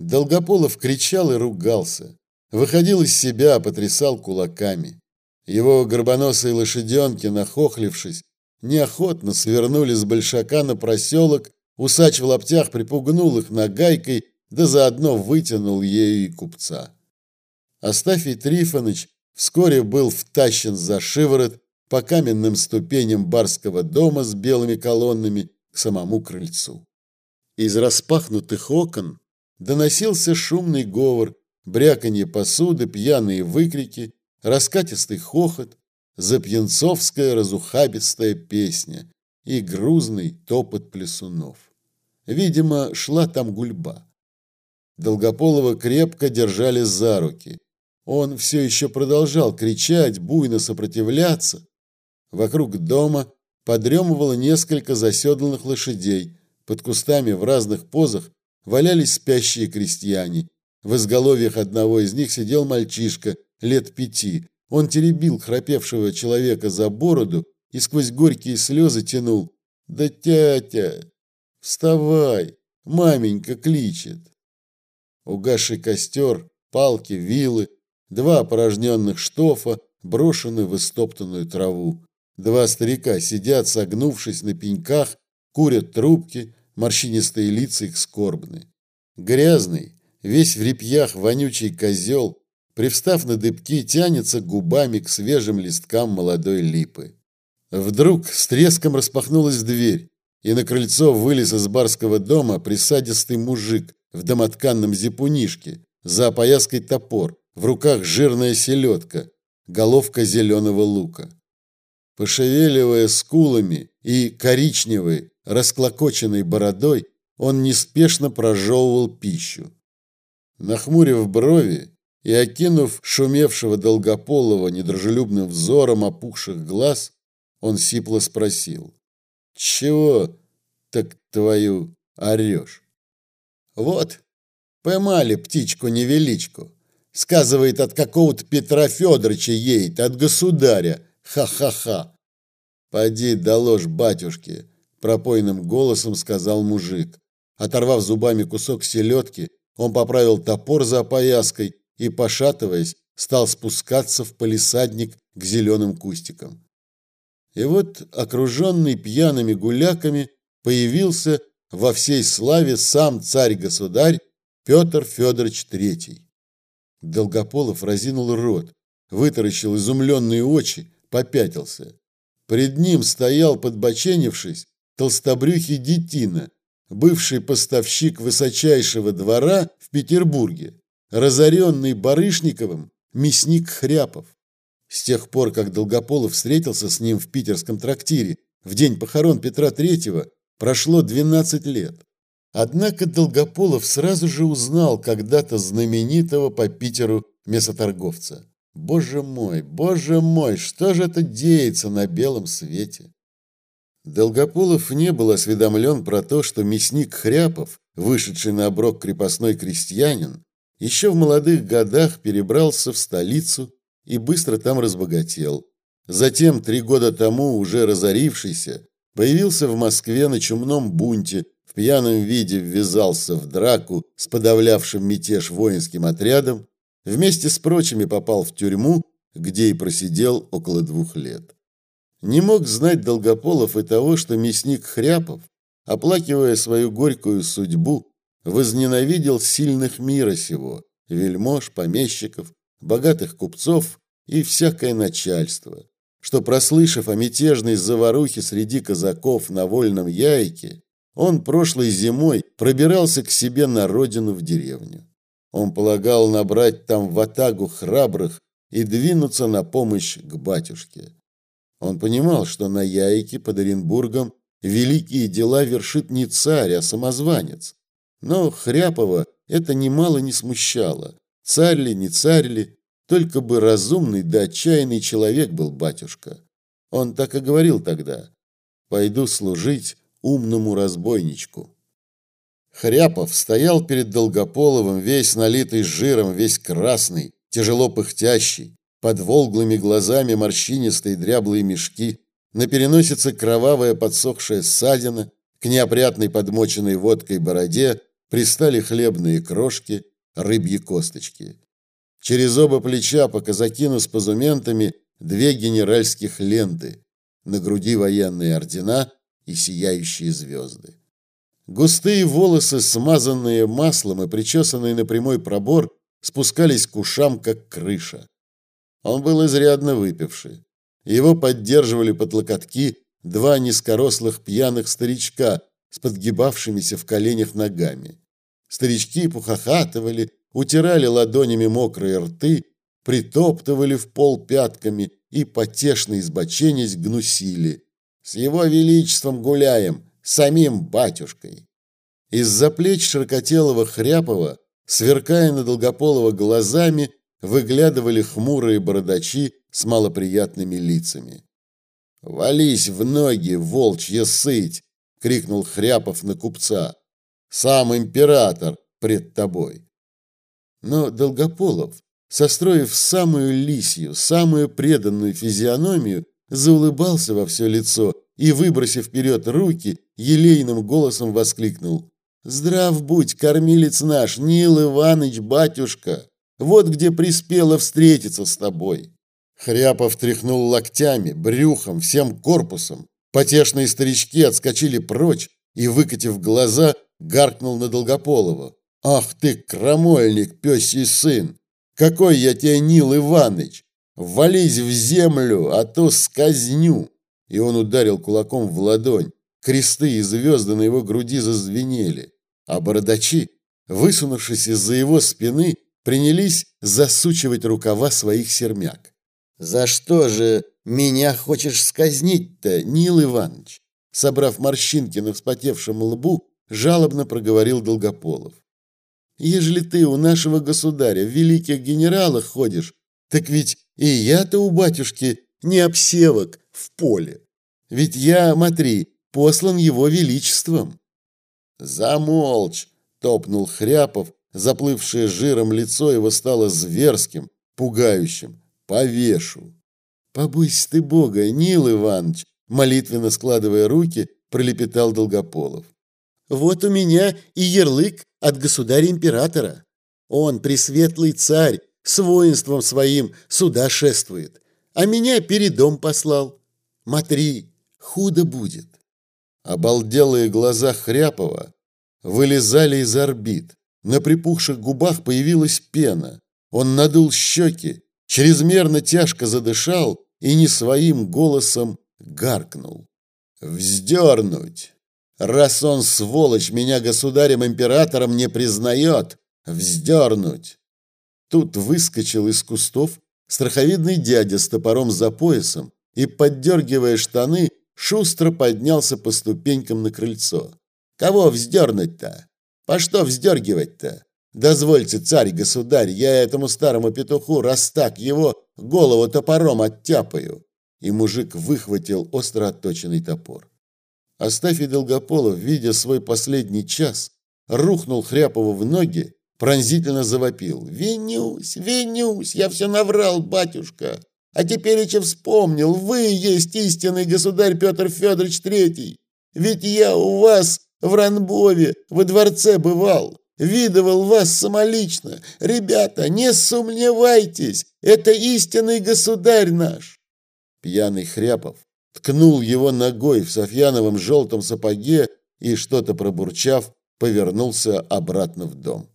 Долгополов кричал и ругался, выходил из себя, потрясал кулаками. Его горбоносые лошаденки, нахохлившись, неохотно свернули с большака на проселок, усач в лаптях припугнул их нагайкой, да заодно вытянул ею и купца. Астафий Трифоныч вскоре был втащен за шиворот по каменным ступеням барского дома с белыми колоннами к самому крыльцу. Из распахнутых окон доносился шумный говор, бряканье посуды, пьяные выкрики, раскатистый хохот, запьянцовская разухабистая песня и грузный топот плесунов. Видимо, шла там гульба. Долгополова крепко держали за руки. Он все еще продолжал кричать, буйно сопротивляться. Вокруг дома подремывало несколько заседланных лошадей. Под кустами в разных позах валялись спящие крестьяне. В изголовьях одного из них сидел мальчишка лет пяти. Он теребил храпевшего человека за бороду и сквозь горькие слезы тянул. «Да тятя, вставай, маменька кличет». Угасший костер, палки, вилы, два порожненных штофа брошены в истоптанную траву. Два старика сидят, согнувшись на пеньках, курят трубки, морщинистые лица их скорбны. Грязный, весь в репьях вонючий козел, привстав на дыбки, тянется губами к свежим листкам молодой липы. Вдруг с треском распахнулась дверь, и на крыльцо вылез из барского дома присадистый мужик в домотканном зипунишке, за опояской топор, в руках жирная селедка, головка зеленого лука. Пошевеливая скулами и коричневой, расклокоченной бородой, он неспешно прожевывал пищу. Нахмурив брови и окинув шумевшего долгополого недружелюбным взором опухших глаз, он сипло спросил. «Чего так твою орешь?» «Вот, поймали птичку-невеличку. Сказывает, от какого-то Петра Федоровича едет, от государя. Ха-ха-ха!» «Поди, доложь батюшке», – пропойным голосом сказал мужик. Оторвав зубами кусок селедки, он поправил топор за опояской и, пошатываясь, стал спускаться в палисадник к зеленым кустикам. И вот, окруженный пьяными гуляками, появился во всей славе сам царь-государь Петр Федорович Третий. Долгополов разинул рот, вытаращил изумленные очи, попятился. Пред ним стоял, подбоченившись, толстобрюхий детина, бывший поставщик высочайшего двора в Петербурге, разоренный Барышниковым мясник Хряпов. С тех пор, как Долгополов встретился с ним в питерском трактире в день похорон Петра Третьего, прошло 12 лет. Однако Долгополов сразу же узнал когда-то знаменитого по Питеру мясоторговца. Боже мой, боже мой, что же это деется на белом свете? Долгополов не был осведомлен про то, что мясник Хряпов, вышедший на оброк крепостной крестьянин, еще в молодых годах перебрался в столицу и быстро там разбогател. Затем, три года тому, уже разорившийся, появился в Москве на чумном бунте, в пьяном виде ввязался в драку с подавлявшим мятеж воинским отрядом, вместе с прочими попал в тюрьму, где и просидел около двух лет. Не мог знать Долгополов и того, что мясник Хряпов, оплакивая свою горькую судьбу, возненавидел сильных мира сего, вельмож, помещиков, богатых купцов и всякое начальство, что, прослышав о мятежной заварухе среди казаков на вольном яйке, он прошлой зимой пробирался к себе на родину в деревню. Он полагал набрать там ватагу храбрых и двинуться на помощь к батюшке. Он понимал, что на яйке под Оренбургом великие дела вершит не царь, а самозванец. Но Хряпова это немало не смущало. Царь ли, не царь ли, только бы разумный да отчаянный человек был батюшка. Он так и говорил тогда. «Пойду служить умному разбойничку». Хряпов стоял перед Долгополовым, весь налитый жиром, весь красный, тяжело пыхтящий, под волглыми глазами морщинистые дряблые мешки, на переносице кровавая подсохшая ссадина, к неопрятной подмоченной водкой бороде пристали хлебные крошки, рыбьи косточки. Через оба плеча по казакину с позументами две генеральских ленты, на груди военные ордена и сияющие звезды. Густые волосы, смазанные маслом и причесанные на прямой пробор, спускались к ушам, как крыша. Он был изрядно выпивший. Его поддерживали под локотки два низкорослых пьяных старичка с подгибавшимися в коленях ногами. Старички пухохатывали, утирали ладонями мокрые рты, притоптывали в пол пятками и, потешно избоченясь, гнусили. «С его величеством гуляем, самим батюшкой!» Из-за плеч широкотелого Хряпова, сверкая на Долгополова глазами, выглядывали хмурые бородачи с малоприятными лицами. «Вались в ноги, волчья сыть!» — крикнул Хряпов на купца. «Сам император пред тобой!» Но Долгополов, состроив самую лисью, самую преданную физиономию, заулыбался во все лицо и, выбросив вперед руки, елейным голосом воскликнул. «Здрав будь, кормилец наш, Нил Иваныч, батюшка! Вот где приспело встретиться с тобой!» Хряпов тряхнул локтями, брюхом, всем корпусом. Потешные старички отскочили прочь и, выкатив глаза, гаркнул на Долгополова. «Ах ты, крамольник, пёсий сын! Какой я тебе Нил Иваныч! Вались в землю, а то сказню!» И он ударил кулаком в ладонь. Кресты и звезды на его груди зазвенели. А бородачи, высунувшись из-за его спины, принялись засучивать рукава своих сермяк. «За что же меня хочешь сказнить-то, Нил Иванович?» Собрав морщинки на вспотевшем лбу, жалобно проговорил Долгополов. Ежели ты у нашего государя в великих генералах ходишь, так ведь и я-то у батюшки не обсевок в поле. Ведь я, смотри, послан его величеством. Замолчь, топнул Хряпов, заплывшее жиром лицо его стало зверским, пугающим. Повешу. Побойся ты Бога, Нил Иванович, молитвенно складывая руки, пролепетал Долгополов. Вот у меня и ярлык от государя-императора. Он, пресветлый царь, с воинством своим сюда шествует, а меня передом послал. Матри, худо будет. Обалделые глаза Хряпова вылезали из орбит. На припухших губах появилась пена. Он надул щеки, чрезмерно тяжко задышал и не своим голосом гаркнул. «Вздернуть!» Раз он, сволочь, меня государем-императором не признает, вздернуть. Тут выскочил из кустов страховидный дядя с топором за поясом и, поддергивая штаны, шустро поднялся по ступенькам на крыльцо. Кого вздернуть-то? По что вздергивать-то? Дозвольте, царь-государь, я этому старому петуху, раз так его, голову топором оттяпаю. И мужик выхватил остро отточенный топор. Астафий Долгополов, видя свой последний час, рухнул Хряпову в ноги, пронзительно завопил. «Винюсь, винюсь, я все наврал, батюшка! А теперь еще вспомнил, вы есть истинный государь Петр Федорович Третий! Ведь я у вас в Ранбове во дворце бывал, видывал вас самолично. Ребята, не сомневайтесь, это истинный государь наш!» Пьяный Хряпов ткнул его ногой в софьяновом желтом сапоге и, что-то пробурчав, повернулся обратно в дом.